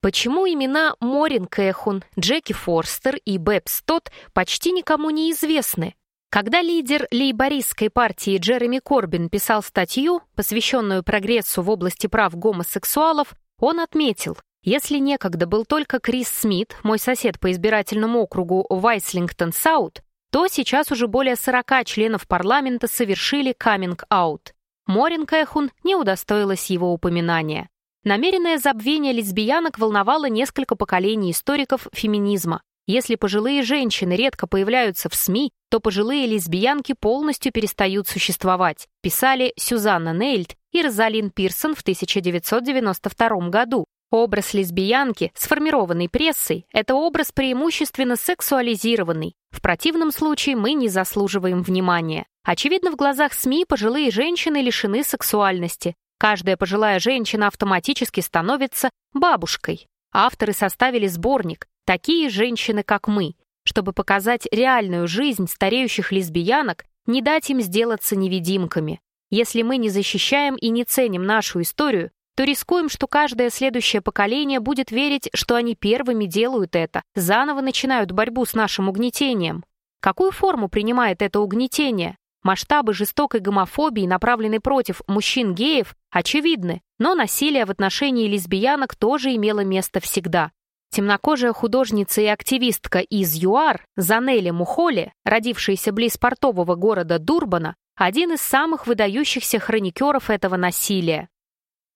Почему имена Морин Кэхун, Джеки Форстер и Бэб Стот почти никому не известны? Когда лидер лейбористской партии Джереми Корбин писал статью, посвященную прогрессу в области прав гомосексуалов, он отметил, если некогда был только Крис Смит, мой сосед по избирательному округу Вайслингтон-Саут, то сейчас уже более 40 членов парламента совершили каминг-аут. Морин Кэхун не удостоилась его упоминания. Намеренное забвение лесбиянок волновало несколько поколений историков феминизма. Если пожилые женщины редко появляются в СМИ, то пожилые лесбиянки полностью перестают существовать, писали Сюзанна Нейльд и Розалин Пирсон в 1992 году, Образ лесбиянки, сформированный прессой, это образ преимущественно сексуализированный. В противном случае мы не заслуживаем внимания. Очевидно, в глазах СМИ пожилые женщины лишены сексуальности. Каждая пожилая женщина автоматически становится бабушкой. Авторы составили сборник «Такие женщины, как мы», чтобы показать реальную жизнь стареющих лесбиянок, не дать им сделаться невидимками. Если мы не защищаем и не ценим нашу историю, то рискуем, что каждое следующее поколение будет верить, что они первыми делают это, заново начинают борьбу с нашим угнетением. Какую форму принимает это угнетение? Масштабы жестокой гомофобии, направленной против мужчин-геев, очевидны, но насилие в отношении лесбиянок тоже имело место всегда. Темнокожая художница и активистка из ЮАР Занели Мухоли, родившаяся близ портового города Дурбана, один из самых выдающихся хроникеров этого насилия.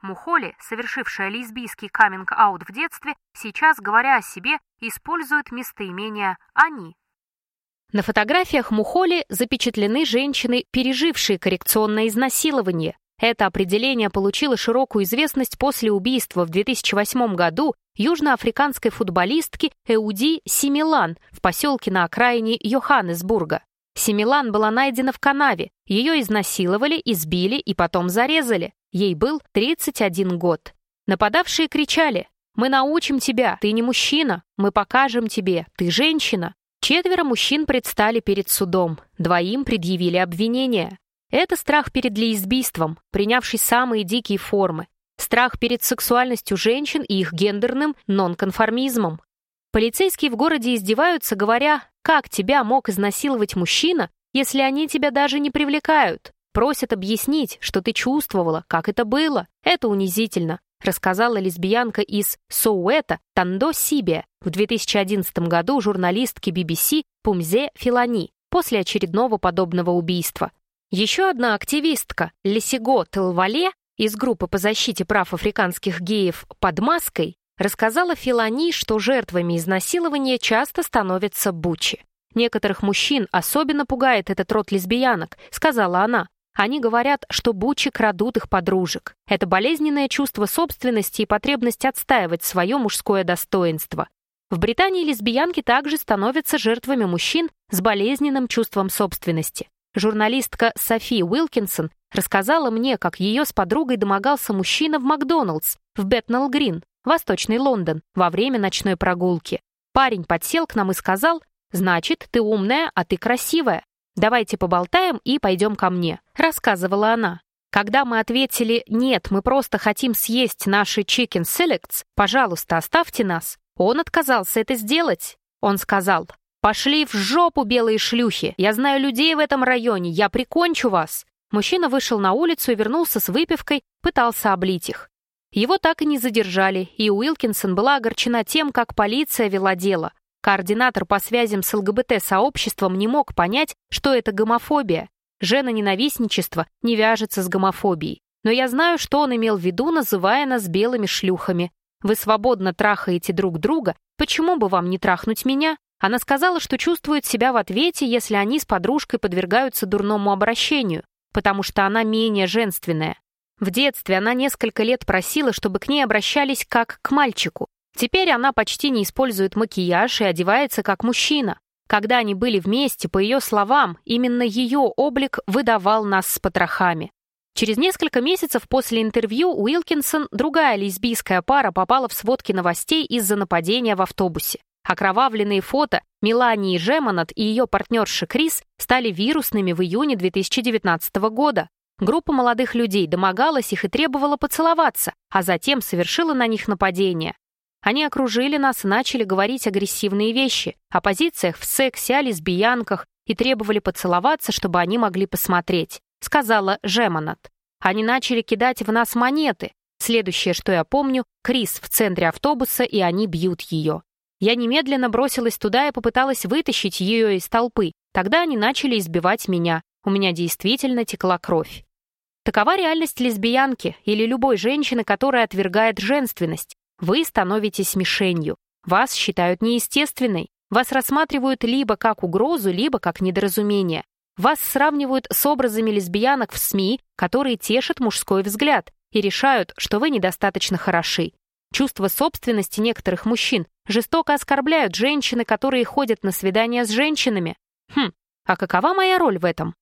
Мухоли, совершившая лесбийский каминг-аут в детстве, сейчас, говоря о себе, использует местоимение «они». На фотографиях Мухоли запечатлены женщины, пережившие коррекционное изнасилование. Это определение получило широкую известность после убийства в 2008 году южноафриканской футболистки Эуди Симилан в поселке на окраине Йоханнесбурга. Симилан была найдена в канаве, ее изнасиловали, избили и потом зарезали. Ей был 31 год. Нападавшие кричали «Мы научим тебя, ты не мужчина, мы покажем тебе, ты женщина». Четверо мужчин предстали перед судом, двоим предъявили обвинения. Это страх перед лесбийством, принявший самые дикие формы. Страх перед сексуальностью женщин и их гендерным нонконформизмом. Полицейские в городе издеваются, говоря, как тебя мог изнасиловать мужчина, если они тебя даже не привлекают. Просят объяснить, что ты чувствовала, как это было. Это унизительно, рассказала лесбиянка из Соуэта Тандо Сибия в 2011 году журналистке BBC Пумзе Филани после очередного подобного убийства. Еще одна активистка Лесиго Телвале из группы по защите прав африканских геев под маской рассказала Филани, что жертвами изнасилования часто становятся бучи. Некоторых мужчин особенно пугает этот род лесбиянок, сказала она. Они говорят, что бучи крадут их подружек. Это болезненное чувство собственности и потребность отстаивать свое мужское достоинство. В Британии лесбиянки также становятся жертвами мужчин с болезненным чувством собственности. Журналистка Софи Уилкинсон рассказала мне, как ее с подругой домогался мужчина в Макдоналдс в Бетнелл-Грин, Восточный Лондон, во время ночной прогулки. Парень подсел к нам и сказал, «Значит, ты умная, а ты красивая. «Давайте поболтаем и пойдем ко мне», — рассказывала она. Когда мы ответили «нет, мы просто хотим съесть наши chicken selects, пожалуйста, оставьте нас», он отказался это сделать. Он сказал «Пошли в жопу, белые шлюхи! Я знаю людей в этом районе, я прикончу вас!» Мужчина вышел на улицу и вернулся с выпивкой, пытался облить их. Его так и не задержали, и Уилкинсон была огорчена тем, как полиция вела дело. Координатор по связям с ЛГБТ-сообществом не мог понять, что это гомофобия. Жена-ненавистничество не вяжется с гомофобией. Но я знаю, что он имел в виду, называя нас белыми шлюхами. Вы свободно трахаете друг друга, почему бы вам не трахнуть меня? Она сказала, что чувствует себя в ответе, если они с подружкой подвергаются дурному обращению, потому что она менее женственная. В детстве она несколько лет просила, чтобы к ней обращались как к мальчику, Теперь она почти не использует макияж и одевается как мужчина. Когда они были вместе, по ее словам, именно ее облик выдавал нас с потрохами. Через несколько месяцев после интервью Уилкинсон, другая лесбийская пара, попала в сводки новостей из-за нападения в автобусе. Окровавленные фото Мелании Жемонот и ее партнерши Крис стали вирусными в июне 2019 года. Группа молодых людей домогалась их и требовала поцеловаться, а затем совершила на них нападение. Они окружили нас и начали говорить агрессивные вещи, о позициях в сексе, о лесбиянках и требовали поцеловаться, чтобы они могли посмотреть, сказала Жеманат. Они начали кидать в нас монеты. Следующее, что я помню, Крис в центре автобуса, и они бьют ее. Я немедленно бросилась туда и попыталась вытащить ее из толпы. Тогда они начали избивать меня. У меня действительно текла кровь. Такова реальность лесбиянки или любой женщины, которая отвергает женственность. Вы становитесь мишенью. Вас считают неестественной. Вас рассматривают либо как угрозу, либо как недоразумение. Вас сравнивают с образами лесбиянок в СМИ, которые тешат мужской взгляд и решают, что вы недостаточно хороши. Чувство собственности некоторых мужчин жестоко оскорбляют женщины, которые ходят на свидания с женщинами. Хм, а какова моя роль в этом?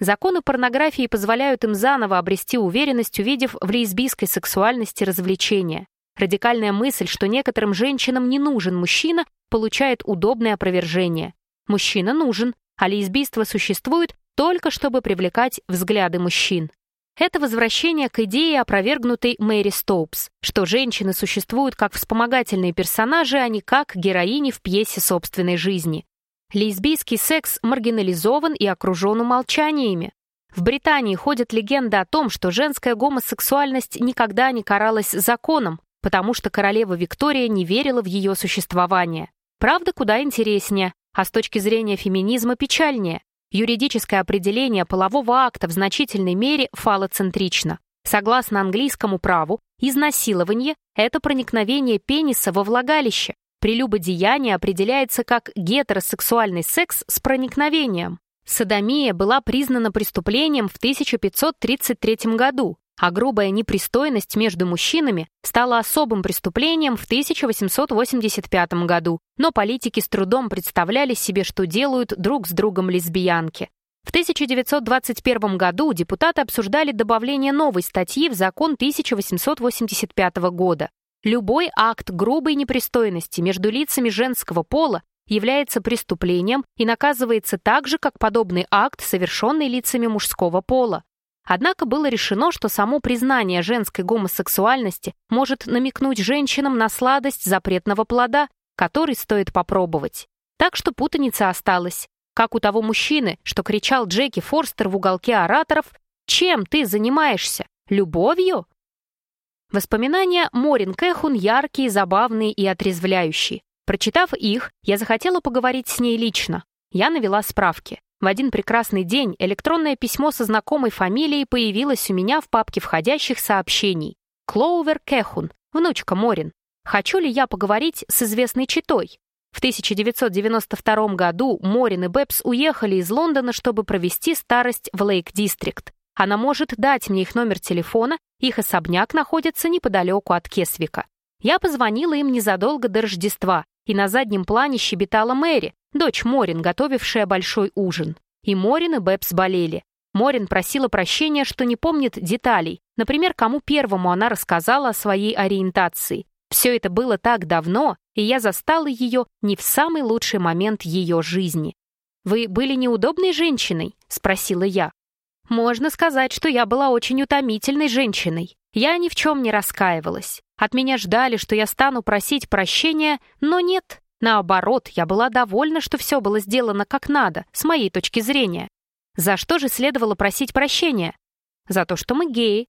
Законы порнографии позволяют им заново обрести уверенность, увидев в лесбийской сексуальности развлечения. Радикальная мысль, что некоторым женщинам не нужен мужчина, получает удобное опровержение. Мужчина нужен, а лесбийство существует только чтобы привлекать взгляды мужчин. Это возвращение к идее, опровергнутой Мэри Стоупс, что женщины существуют как вспомогательные персонажи, а не как героини в пьесе собственной жизни. Лесбийский секс маргинализован и окружен умолчаниями. В Британии ходят легенды о том, что женская гомосексуальность никогда не каралась законом, потому что королева Виктория не верила в ее существование. Правда, куда интереснее, а с точки зрения феминизма печальнее. Юридическое определение полового акта в значительной мере фалоцентрично. Согласно английскому праву, изнасилование – это проникновение пениса во влагалище, Прелюбодеяние определяется как гетеросексуальный секс с проникновением. Содомия была признана преступлением в 1533 году, а грубая непристойность между мужчинами стала особым преступлением в 1885 году, но политики с трудом представляли себе, что делают друг с другом лесбиянки. В 1921 году депутаты обсуждали добавление новой статьи в закон 1885 года. Любой акт грубой непристойности между лицами женского пола является преступлением и наказывается так же, как подобный акт, совершенный лицами мужского пола. Однако было решено, что само признание женской гомосексуальности может намекнуть женщинам на сладость запретного плода, который стоит попробовать. Так что путаница осталась. Как у того мужчины, что кричал Джеки Форстер в уголке ораторов «Чем ты занимаешься? Любовью?» Воспоминания Морин Кэхун яркие, забавные и отрезвляющие. Прочитав их, я захотела поговорить с ней лично. Я навела справки. В один прекрасный день электронное письмо со знакомой фамилией появилось у меня в папке входящих сообщений. Клоувер Кэхун, внучка Морин. Хочу ли я поговорить с известной четой? В 1992 году Морин и Бэбс уехали из Лондона, чтобы провести старость в Лейк-Дистрикт. Она может дать мне их номер телефона, их особняк находится неподалеку от Кесвика. Я позвонила им незадолго до Рождества, и на заднем плане щебетала Мэри, дочь Морин, готовившая большой ужин. И Морин и Бэбс болели. Морин просила прощения, что не помнит деталей, например, кому первому она рассказала о своей ориентации. Все это было так давно, и я застала ее не в самый лучший момент ее жизни. «Вы были неудобной женщиной?» — спросила я. Можно сказать, что я была очень утомительной женщиной. Я ни в чем не раскаивалась. От меня ждали, что я стану просить прощения, но нет. Наоборот, я была довольна, что все было сделано как надо, с моей точки зрения. За что же следовало просить прощения? За то, что мы геи.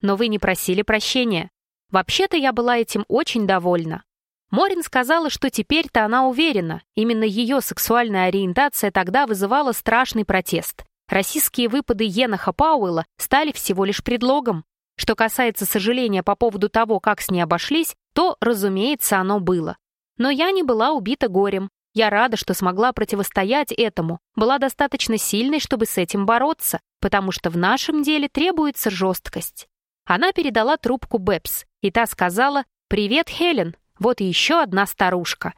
Но вы не просили прощения. Вообще-то я была этим очень довольна. Морин сказала, что теперь-то она уверена, именно ее сексуальная ориентация тогда вызывала страшный протест. Российские выпады Еноха Пауэлла стали всего лишь предлогом. Что касается сожаления по поводу того, как с ней обошлись, то, разумеется, оно было. Но я не была убита горем. Я рада, что смогла противостоять этому, была достаточно сильной, чтобы с этим бороться, потому что в нашем деле требуется жесткость. Она передала трубку Бэбс, и та сказала «Привет, Хелен, вот еще одна старушка».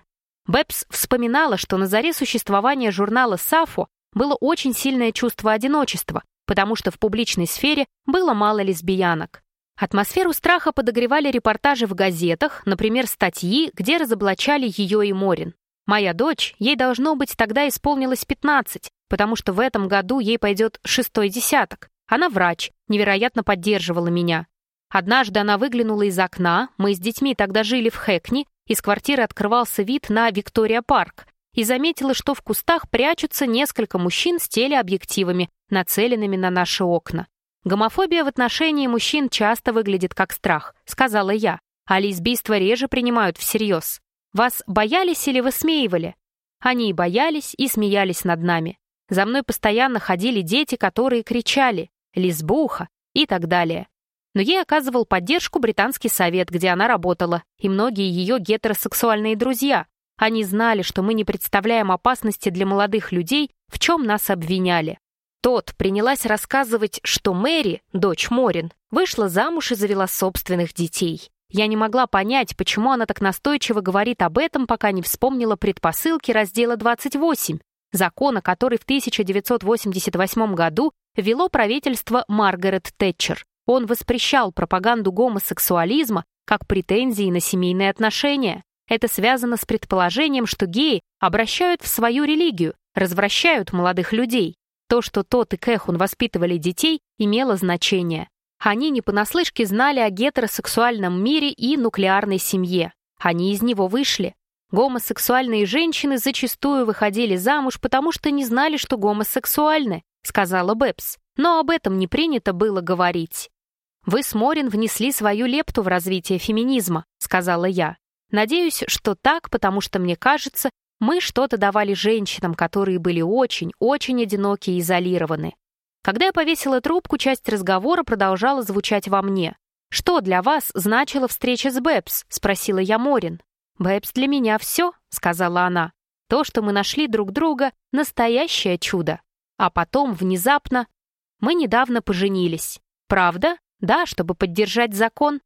Бэбс вспоминала, что на заре существования журнала «Сафо» было очень сильное чувство одиночества, потому что в публичной сфере было мало лесбиянок. Атмосферу страха подогревали репортажи в газетах, например, статьи, где разоблачали ее и Морин. Моя дочь, ей должно быть тогда исполнилось 15, потому что в этом году ей пойдет шестой десяток. Она врач, невероятно поддерживала меня. Однажды она выглянула из окна, мы с детьми тогда жили в Хэкни, из квартиры открывался вид на Виктория-парк, и заметила, что в кустах прячутся несколько мужчин с телеобъективами, нацеленными на наши окна. «Гомофобия в отношении мужчин часто выглядит как страх», — сказала я, «а лесбийство реже принимают всерьез. Вас боялись или высмеивали?» Они и боялись, и смеялись над нами. За мной постоянно ходили дети, которые кричали «лесбуха» и так далее. Но ей оказывал поддержку британский совет, где она работала, и многие ее гетеросексуальные друзья. Они знали, что мы не представляем опасности для молодых людей, в чем нас обвиняли. Тот принялась рассказывать, что Мэри, дочь Морин, вышла замуж и завела собственных детей. Я не могла понять, почему она так настойчиво говорит об этом, пока не вспомнила предпосылки раздела 28, закона, который в 1988 году вело правительство Маргарет Тэтчер. Он воспрещал пропаганду гомосексуализма как претензии на семейные отношения. Это связано с предположением, что геи обращают в свою религию, развращают молодых людей. То, что тот и Кэхун воспитывали детей, имело значение. Они не понаслышке знали о гетеросексуальном мире и нуклеарной семье. Они из него вышли. Гомосексуальные женщины зачастую выходили замуж, потому что не знали, что гомосексуальны, сказала Бэбс. Но об этом не принято было говорить. «Вы с Морин внесли свою лепту в развитие феминизма», — сказала я. «Надеюсь, что так, потому что, мне кажется, мы что-то давали женщинам, которые были очень, очень одиноки и изолированы. Когда я повесила трубку, часть разговора продолжала звучать во мне. «Что для вас значила встреча с Бэбс?» — спросила я Морин. «Бэбс для меня все», — сказала она. «То, что мы нашли друг друга, — настоящее чудо. А потом, внезапно, мы недавно поженились. Правда? Да, чтобы поддержать закон.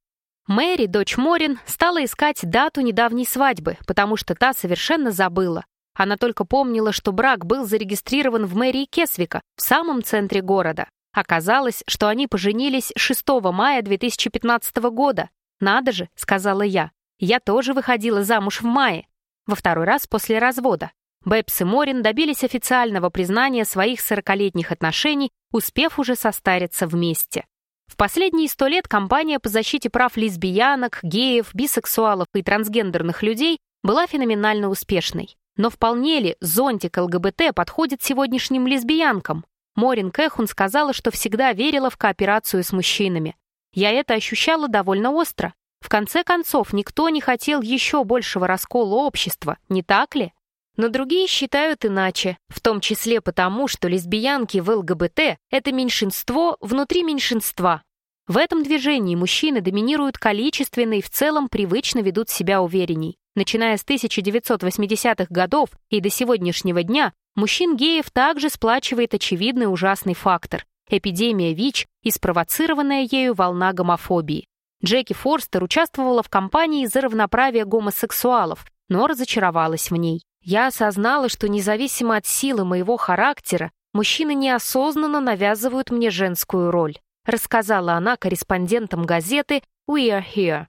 Мэри, дочь Морин, стала искать дату недавней свадьбы, потому что та совершенно забыла. Она только помнила, что брак был зарегистрирован в мэрии Кесвика, в самом центре города. Оказалось, что они поженились 6 мая 2015 года. «Надо же», — сказала я, — «я тоже выходила замуж в мае». Во второй раз после развода. Бэбс и Морин добились официального признания своих сорокалетних отношений, успев уже состариться вместе. В последние сто лет компания по защите прав лесбиянок, геев, бисексуалов и трансгендерных людей была феноменально успешной. Но вполне ли зонтик ЛГБТ подходит сегодняшним лесбиянкам? Морин Кэхун сказала, что всегда верила в кооперацию с мужчинами. Я это ощущала довольно остро. В конце концов, никто не хотел еще большего раскола общества, не так ли? Но другие считают иначе, в том числе потому, что лесбиянки в ЛГБТ — это меньшинство внутри меньшинства. В этом движении мужчины доминируют количественно и в целом привычно ведут себя уверенней. Начиная с 1980-х годов и до сегодняшнего дня, мужчин-геев также сплачивает очевидный ужасный фактор – эпидемия ВИЧ и спровоцированная ею волна гомофобии. Джеки Форстер участвовала в кампании за равноправие гомосексуалов, но разочаровалась в ней. Я осознала, что независимо от силы моего характера, мужчины неосознанно навязывают мне женскую роль, рассказала она корреспондентам газеты «We are here».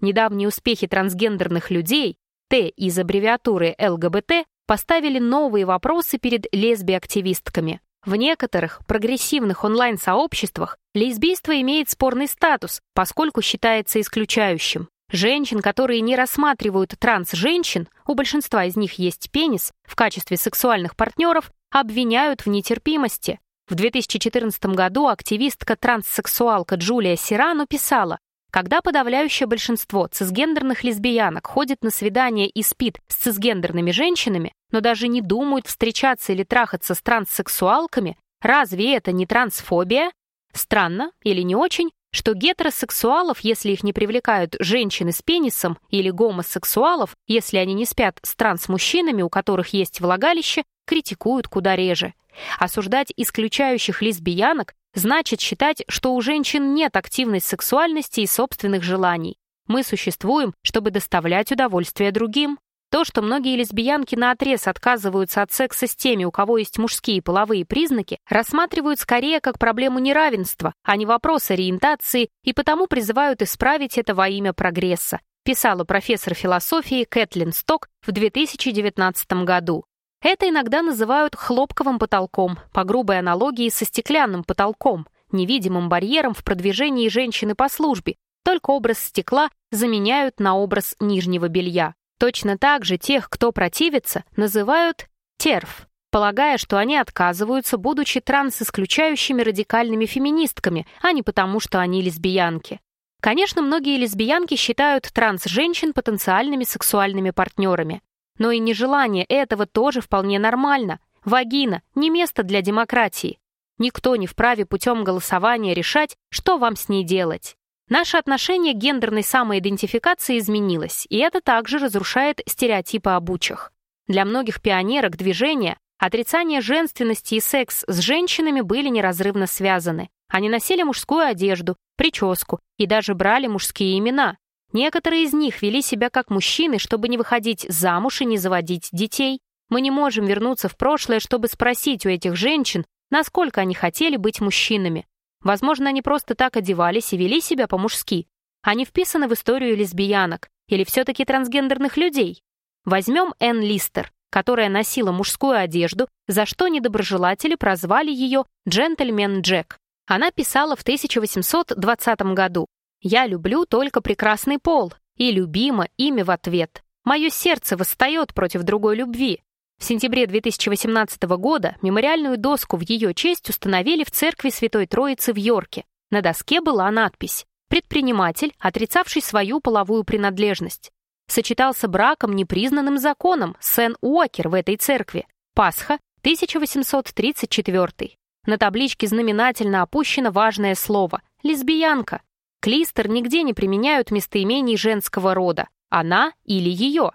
Недавние успехи трансгендерных людей, Т из аббревиатуры ЛГБТ, поставили новые вопросы перед лесби-активистками. В некоторых прогрессивных онлайн-сообществах лесбийство имеет спорный статус, поскольку считается исключающим. Женщин, которые не рассматривают транс-женщин, у большинства из них есть пенис, в качестве сексуальных партнеров, обвиняют в нетерпимости. В 2014 году активистка-транссексуалка Джулия Сирану писала, когда подавляющее большинство цисгендерных лесбиянок ходит на свидания и спит с цисгендерными женщинами, но даже не думают встречаться или трахаться с транссексуалками, разве это не трансфобия? Странно или не очень, что гетеросексуалов, если их не привлекают женщины с пенисом, или гомосексуалов, если они не спят с трансмужчинами, у которых есть влагалище, критикуют куда реже. Осуждать исключающих лесбиянок значит считать, что у женщин нет активной сексуальности и собственных желаний. Мы существуем, чтобы доставлять удовольствие другим. То, что многие лесбиянки наотрез отказываются от секса с теми, у кого есть мужские половые признаки, рассматривают скорее как проблему неравенства, а не вопрос ориентации, и потому призывают исправить это во имя прогресса, писала профессор философии Кэтлин Сток в 2019 году. Это иногда называют хлопковым потолком, по грубой аналогии со стеклянным потолком. невидимым барьером в продвижении женщины по службе, только образ стекла заменяют на образ нижнего белья. Точно так же тех, кто противится, называют терф, полагая, что они отказываются, будучи трансисключающими радикальными феминистками, а не потому, что они лесбиянки. Конечно, многие лесбиянки считают транс-женщин потенциальными сексуальными партнерами. Но и нежелание этого тоже вполне нормально. Вагина – не место для демократии. Никто не вправе путем голосования решать, что вам с ней делать. Наше отношение к гендерной самоидентификации изменилось, и это также разрушает стереотипы об учах. Для многих пионерок движения отрицание женственности и секс с женщинами были неразрывно связаны. Они носили мужскую одежду, прическу и даже брали мужские имена. Некоторые из них вели себя как мужчины, чтобы не выходить замуж и не заводить детей. Мы не можем вернуться в прошлое, чтобы спросить у этих женщин, насколько они хотели быть мужчинами. Возможно, они просто так одевались и вели себя по-мужски. Они вписаны в историю лесбиянок или все-таки трансгендерных людей. Возьмем Энн Листер, которая носила мужскую одежду, за что недоброжелатели прозвали ее «Джентльмен Джек». Она писала в 1820 году «Я люблю только прекрасный пол, и любима ими в ответ. Мое сердце восстает против другой любви. В сентябре 2018 года мемориальную доску в ее честь установили в церкви Святой Троицы в Йорке. На доске была надпись «Предприниматель, отрицавший свою половую принадлежность». Сочетался браком непризнанным законом Сен Уокер в этой церкви. Пасха, 1834. На табличке знаменательно опущено важное слово «лесбиянка». Клистер нигде не применяют местоимений женского рода «она» или «ее».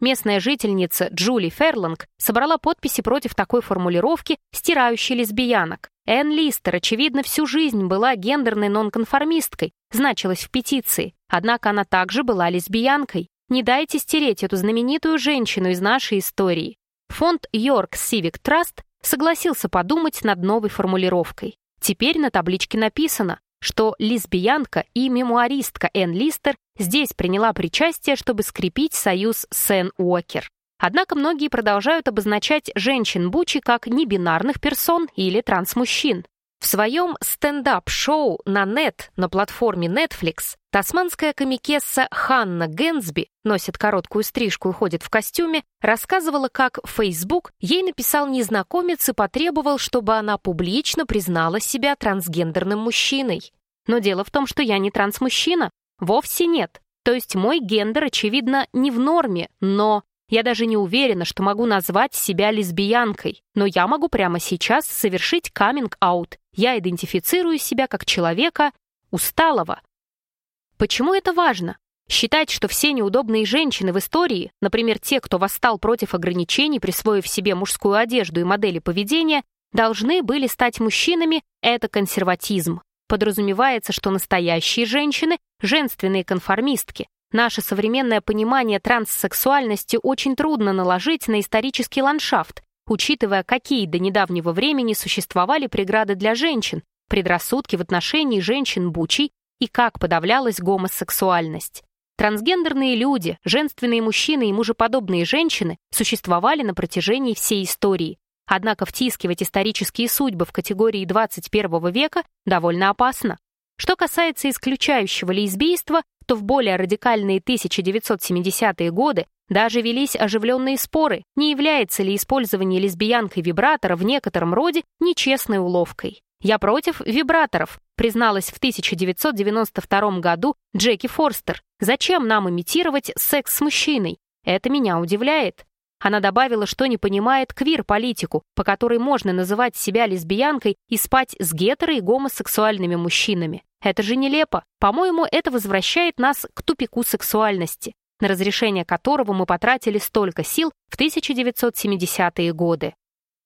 Местная жительница Джули Ферланг собрала подписи против такой формулировки, стирающей лесбиянок. Энн Листер, очевидно, всю жизнь была гендерной нонконформисткой, значилась в петиции. Однако она также была лесбиянкой. Не дайте стереть эту знаменитую женщину из нашей истории. Фонд York Civic Trust согласился подумать над новой формулировкой. Теперь на табличке написано что лесбиянка и мемуаристка Энн Листер здесь приняла причастие, чтобы скрепить союз с Энн Уокер. Однако многие продолжают обозначать женщин Бучи как небинарных персон или трансмужчин. В своем стендап-шоу на нет на платформе Netflix тасманская комикесса Ханна Генсби носит короткую стрижку и ходит в костюме, рассказывала, как в Facebook ей написал незнакомец и потребовал, чтобы она публично признала себя трансгендерным мужчиной. Но дело в том, что я не трансмужчина. Вовсе нет. То есть мой гендер, очевидно, не в норме, но я даже не уверена, что могу назвать себя лесбиянкой, но я могу прямо сейчас совершить каминг-аут. Я идентифицирую себя как человека усталого. Почему это важно? Считать, что все неудобные женщины в истории, например, те, кто восстал против ограничений, присвоив себе мужскую одежду и модели поведения, должны были стать мужчинами, это консерватизм. Подразумевается, что настоящие женщины – женственные конформистки, Наше современное понимание транссексуальности очень трудно наложить на исторический ландшафт, учитывая, какие до недавнего времени существовали преграды для женщин, предрассудки в отношении женщин-бучей и как подавлялась гомосексуальность. Трансгендерные люди, женственные мужчины и мужеподобные женщины существовали на протяжении всей истории. Однако втискивать исторические судьбы в категории 21 века довольно опасно. Что касается исключающего лесбийства, то в более радикальные 1970-е годы даже велись оживленные споры, не является ли использование лесбиянкой вибратора в некотором роде нечестной уловкой. «Я против вибраторов», призналась в 1992 году Джеки Форстер. «Зачем нам имитировать секс с мужчиной? Это меня удивляет». Она добавила, что не понимает квир-политику, по которой можно называть себя лесбиянкой и спать с гетеро- и гомосексуальными мужчинами. Это же нелепо. По-моему, это возвращает нас к тупику сексуальности, на разрешение которого мы потратили столько сил в 1970-е годы.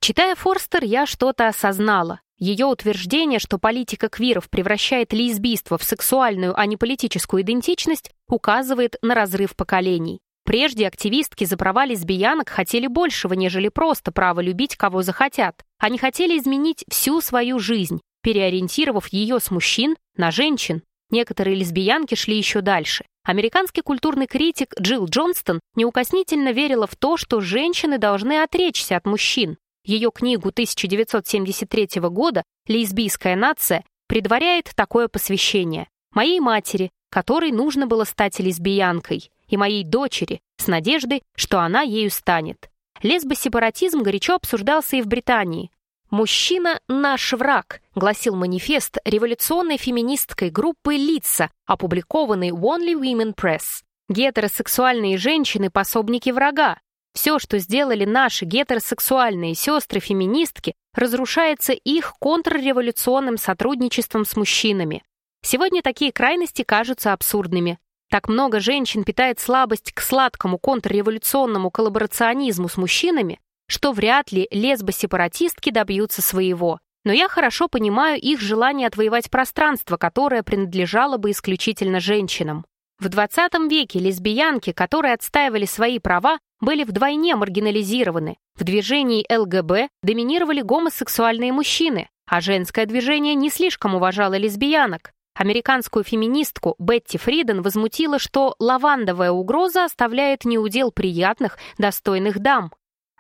Читая Форстер, я что-то осознала. Ее утверждение, что политика квиров превращает лесбийство в сексуальную, а не политическую идентичность, указывает на разрыв поколений. Прежде активистки за права лесбиянок хотели большего, нежели просто право любить, кого захотят. Они хотели изменить всю свою жизнь, переориентировав ее с мужчин на женщин. Некоторые лесбиянки шли еще дальше. Американский культурный критик Джилл Джонстон неукоснительно верила в то, что женщины должны отречься от мужчин. Ее книгу 1973 года «Лесбийская нация» предваряет такое посвящение. Моей матери, которой нужно было стать лесбиянкой, и моей дочери, с надеждой, что она ею станет. Лесбосепаратизм горячо обсуждался и в Британии. «Мужчина – наш враг», – гласил манифест революционной феминистской группы «Лица», опубликованный в Only Women Press. Гетеросексуальные женщины – пособники врага. Все, что сделали наши гетеросексуальные сестры-феминистки, разрушается их контрреволюционным сотрудничеством с мужчинами. Сегодня такие крайности кажутся абсурдными. Так много женщин питает слабость к сладкому контрреволюционному коллаборационизму с мужчинами, что вряд ли лесбосепаратистки добьются своего. Но я хорошо понимаю их желание отвоевать пространство, которое принадлежало бы исключительно женщинам. В 20 веке лесбиянки, которые отстаивали свои права, были вдвойне маргинализированы. В движении ЛГБ доминировали гомосексуальные мужчины, а женское движение не слишком уважало лесбиянок. Американскую феминистку Бетти Фриден возмутило, что лавандовая угроза оставляет неудел приятных, достойных дам.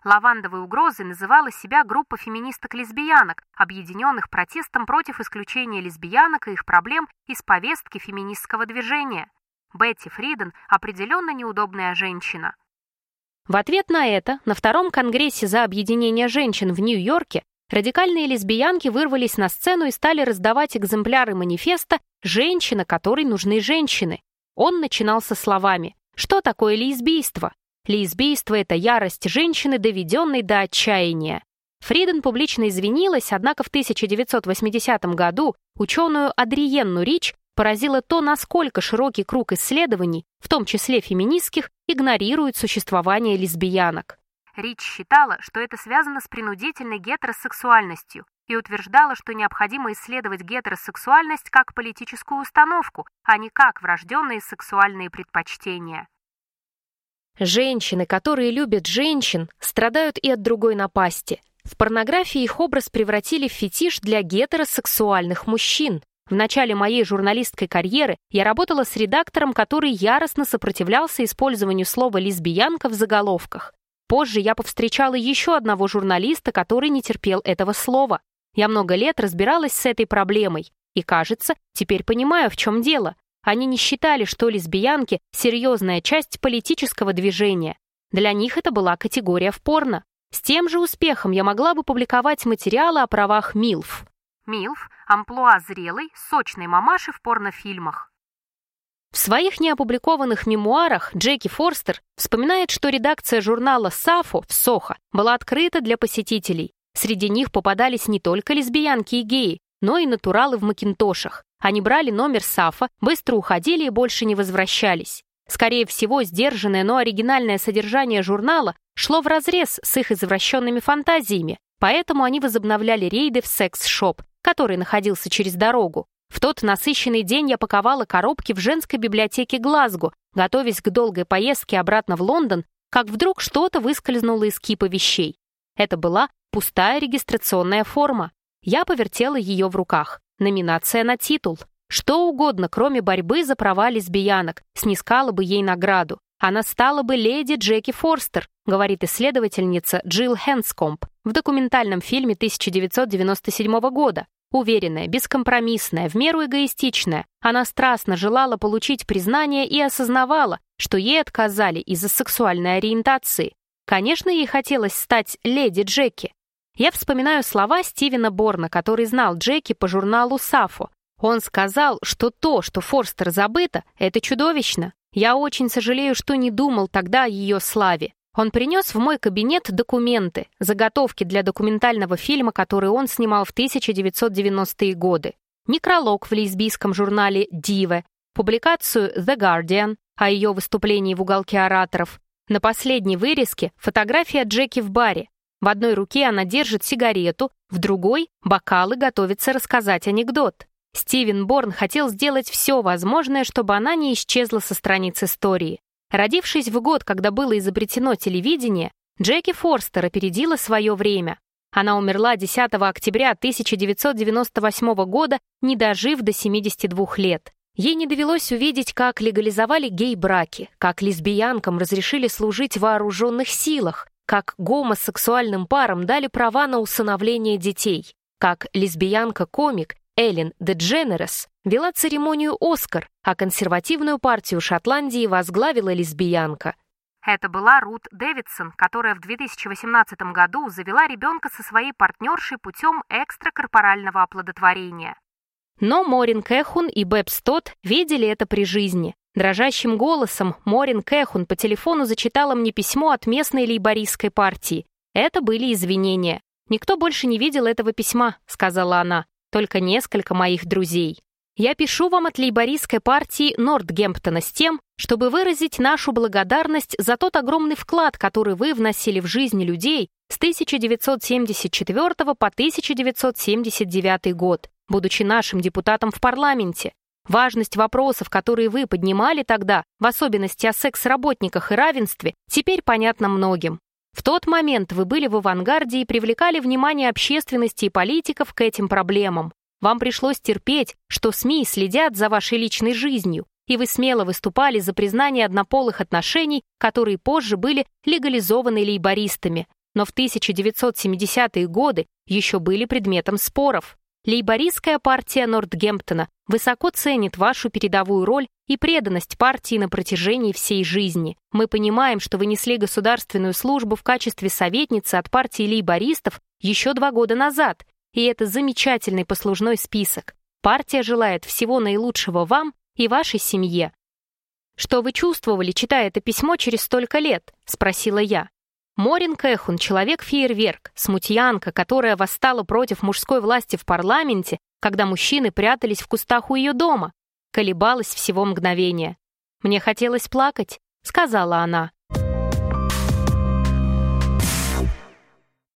Лавандовой угрозой называла себя группа феминисток-лесбиянок, объединенных протестом против исключения лесбиянок и их проблем из повестки феминистского движения. Бетти Фриден определенно неудобная женщина. В ответ на это, на втором конгрессе за объединение женщин в Нью-Йорке радикальные лесбиянки вырвались на сцену и стали раздавать экземпляры манифеста «Женщина, которой нужны женщины». Он начинался словами «Что такое лесбийство?» Лесбийство — это ярость женщины, доведенной до отчаяния. Фриден публично извинилась, однако в 1980 году ученую Адриенну Рич поразило то, насколько широкий круг исследований, в том числе феминистских, игнорирует существование лесбиянок. Рич считала, что это связано с принудительной гетеросексуальностью и утверждала, что необходимо исследовать гетеросексуальность как политическую установку, а не как врожденные сексуальные предпочтения. Женщины, которые любят женщин, страдают и от другой напасти. В порнографии их образ превратили в фетиш для гетеросексуальных мужчин. В начале моей журналистской карьеры я работала с редактором, который яростно сопротивлялся использованию слова «лесбиянка» в заголовках. Позже я повстречала еще одного журналиста, который не терпел этого слова. Я много лет разбиралась с этой проблемой. И, кажется, теперь понимаю, в чем дело. Они не считали, что лесбиянки — серьезная часть политического движения. Для них это была категория в порно. С тем же успехом я могла бы публиковать материалы о правах МИЛФ. МИЛФ — амплуа зрелой, сочной мамаши в порнофильмах. В своих неопубликованных мемуарах Джеки Форстер вспоминает, что редакция журнала «Сафо» в Сохо была открыта для посетителей. Среди них попадались не только лесбиянки и геи, но и натуралы в макинтошах. Они брали номер Сафа, быстро уходили и больше не возвращались. Скорее всего, сдержанное, но оригинальное содержание журнала шло вразрез с их извращенными фантазиями, поэтому они возобновляли рейды в секс-шоп, который находился через дорогу. В тот насыщенный день я паковала коробки в женской библиотеке Глазго, готовясь к долгой поездке обратно в Лондон, как вдруг что-то выскользнуло из кипа вещей. Это была пустая регистрационная форма. Я повертела ее в руках. Номинация на титул. Что угодно, кроме борьбы за права лесбиянок, снискала бы ей награду. Она стала бы леди Джеки Форстер, говорит исследовательница Джилл Хэнскомп в документальном фильме 1997 года. Уверенная, бескомпромиссная, в меру эгоистичная, она страстно желала получить признание и осознавала, что ей отказали из-за сексуальной ориентации. Конечно, ей хотелось стать леди Джеки. Я вспоминаю слова Стивена Борна, который знал Джеки по журналу «Сафо». Он сказал, что то, что Форстер забыто, это чудовищно. Я очень сожалею, что не думал тогда о ее славе. Он принес в мой кабинет документы, заготовки для документального фильма, который он снимал в 1990-е годы, некролог в лесбийском журнале «Диве», публикацию «The Guardian» о ее выступлении в уголке ораторов. На последней вырезке фотография Джеки в баре. В одной руке она держит сигарету, в другой — бокал и готовится рассказать анекдот. Стивен Борн хотел сделать все возможное, чтобы она не исчезла со страниц истории. Родившись в год, когда было изобретено телевидение, Джеки Форстер опередила свое время. Она умерла 10 октября 1998 года, не дожив до 72 лет. Ей не довелось увидеть, как легализовали гей-браки, как лесбиянкам разрешили служить в вооруженных силах, как гомосексуальным парам дали права на усыновление детей, как лесбиянка-комик Эллен Дедженерес вела церемонию «Оскар», а консервативную партию Шотландии возглавила лесбиянка. Это была Рут Дэвидсон, которая в 2018 году завела ребенка со своей партнершей путем экстракорпорального оплодотворения. Но Морин Кэхун и Бэб Стот видели это при жизни. Дрожащим голосом Морин Кэхун по телефону зачитала мне письмо от местной лейбористской партии. Это были извинения. «Никто больше не видел этого письма», — сказала она, «только несколько моих друзей». Я пишу вам от лейбористской партии Нортгемптона с тем, чтобы выразить нашу благодарность за тот огромный вклад, который вы вносили в жизнь людей с 1974 по 1979 год, будучи нашим депутатом в парламенте. Важность вопросов, которые вы поднимали тогда, в особенности о секс-работниках и равенстве, теперь понятна многим. В тот момент вы были в авангарде и привлекали внимание общественности и политиков к этим проблемам. Вам пришлось терпеть, что СМИ следят за вашей личной жизнью, и вы смело выступали за признание однополых отношений, которые позже были легализованы лейбористами, но в 1970-е годы еще были предметом споров. Лейбористская партия Нортгемптона высоко ценит вашу передовую роль и преданность партии на протяжении всей жизни. Мы понимаем, что вы несли государственную службу в качестве советницы от партии лейбористов еще два года назад, и это замечательный послужной список. Партия желает всего наилучшего вам и вашей семье. «Что вы чувствовали, читая это письмо через столько лет?» — спросила я. Морин Кэхун — человек-фейерверк, смутьянка, которая восстала против мужской власти в парламенте, когда мужчины прятались в кустах у ее дома. Колебалась всего мгновения. «Мне хотелось плакать», — сказала она.